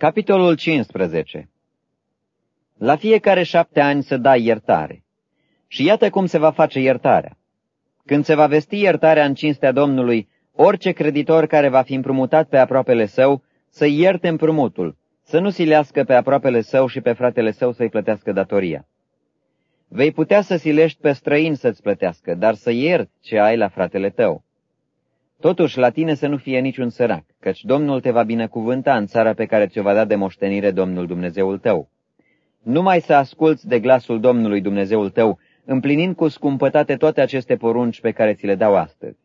Capitolul 15 La fiecare șapte ani să dai iertare. Și iată cum se va face iertarea. Când se va vesti iertarea în cinstea Domnului, orice creditor care va fi împrumutat pe aproapele său, să ierte împrumutul, să nu silească pe aproapele său și pe fratele său să-i plătească datoria. Vei putea să silești pe străin să-ți plătească, dar să ierți ce ai la fratele tău. Totuși, la tine să nu fie niciun sărac, căci Domnul te va binecuvânta în țara pe care ți-o va da de moștenire Domnul Dumnezeul tău. Numai să asculți de glasul Domnului Dumnezeul tău, împlinind cu scumpătate toate aceste porunci pe care ți le dau astăzi.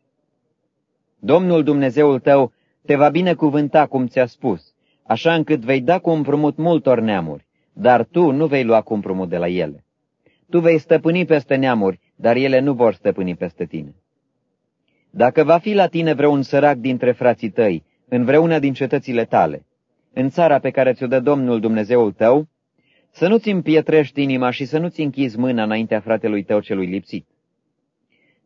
Domnul Dumnezeul tău te va binecuvânta cum ți-a spus, așa încât vei da cu împrumut multor neamuri, dar tu nu vei lua cu împrumut de la ele. Tu vei stăpâni peste neamuri, dar ele nu vor stăpâni peste tine. Dacă va fi la tine vreun sărac dintre frații tăi, în vreuna din cetățile tale, în țara pe care ți-o dă Domnul Dumnezeul tău, să nu-ți împietrești inima și să nu-ți închizi mâna înaintea fratelui tău celui lipsit,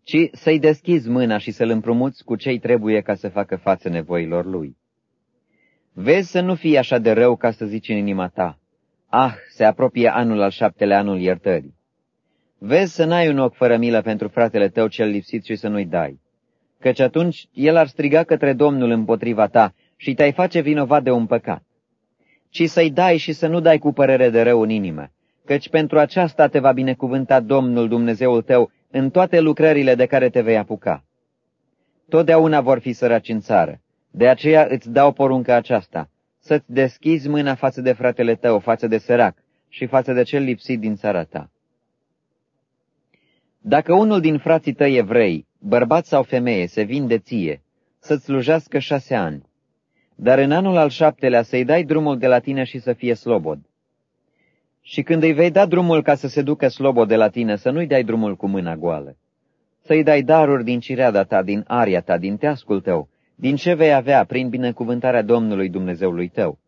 ci să-i deschizi mâna și să-l împrumuți cu ce trebuie ca să facă față nevoilor lui. Vezi să nu fii așa de rău ca să zici în inima ta, ah, se apropie anul al șaptele anul iertării. Vezi să n-ai un ochi fără milă pentru fratele tău cel lipsit și să nu-i dai căci atunci el ar striga către Domnul împotriva ta și te-ai face vinovat de un păcat. Ci să-i dai și să nu dai cu părere de rău în inimă, căci pentru aceasta te va binecuvânta Domnul Dumnezeul tău în toate lucrările de care te vei apuca. Totdeauna vor fi săraci în țară, de aceea îți dau porunca aceasta, să-ți deschizi mâna față de fratele tău, față de sărac și față de cel lipsit din țara ta. Dacă unul din frații tăi evrei bărbat sau femeie, se vinde ție, să-ți slujească șase ani, dar în anul al șaptelea să-i dai drumul de la tine și să fie slobod. Și când îi vei da drumul ca să se ducă slobod de la tine, să nu-i dai drumul cu mâna goală. Să-i dai daruri din cireada ta, din aria ta, din teascul tău, din ce vei avea prin binecuvântarea Domnului Dumnezeului tău.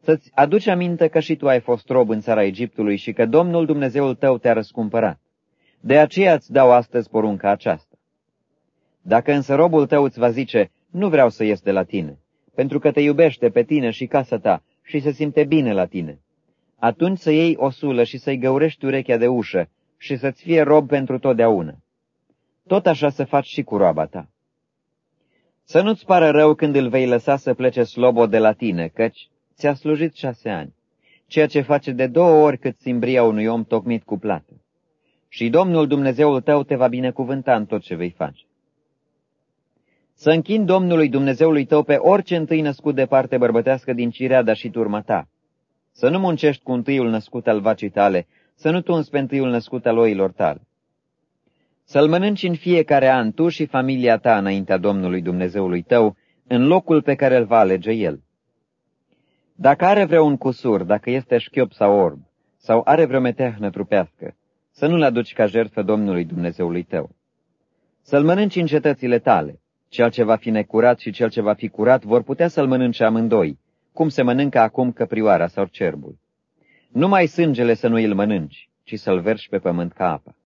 Să-ți aduci aminte că și tu ai fost rob în țara Egiptului și că Domnul Dumnezeul tău te-a răscumpărat. De aceea îți dau astăzi porunca aceasta. Dacă însă robul tău îți va zice, nu vreau să ies de la tine, pentru că te iubește pe tine și casa ta și se simte bine la tine, atunci să iei o sulă și să-i găurești urechea de ușă și să-ți fie rob pentru totdeauna. Tot așa să faci și cu roaba ta. Să nu-ți pară rău când îl vei lăsa să plece slobo de la tine, căci ți-a slujit șase ani, ceea ce face de două ori cât simbria unui om tocmit cu plată și Domnul Dumnezeul tău te va binecuvânta în tot ce vei face. Să închin Domnului Dumnezeului tău pe orice întâi născut de parte bărbătească din cireada și turma ta. Să nu muncești cu întâiul născut al vacii tale, să nu tunzi pe întâiul născut al oilor tale. Să-l mănânci în fiecare an tu și familia ta înaintea Domnului Dumnezeului tău, în locul pe care îl va alege el. Dacă are vreun cusur, dacă este șchiop sau orb, sau are vreo metehnă trupească, să nu-l aduci ca jertfă Domnului Dumnezeului tău. Să-l mănânci în cetățile tale. Cel ce va fi necurat și cel ce va fi curat vor putea să-l mănânce amândoi, cum se mănâncă acum căprioara sau cerbul. Numai sângele să nu îl mănânci, ci să-l verși pe pământ ca apă.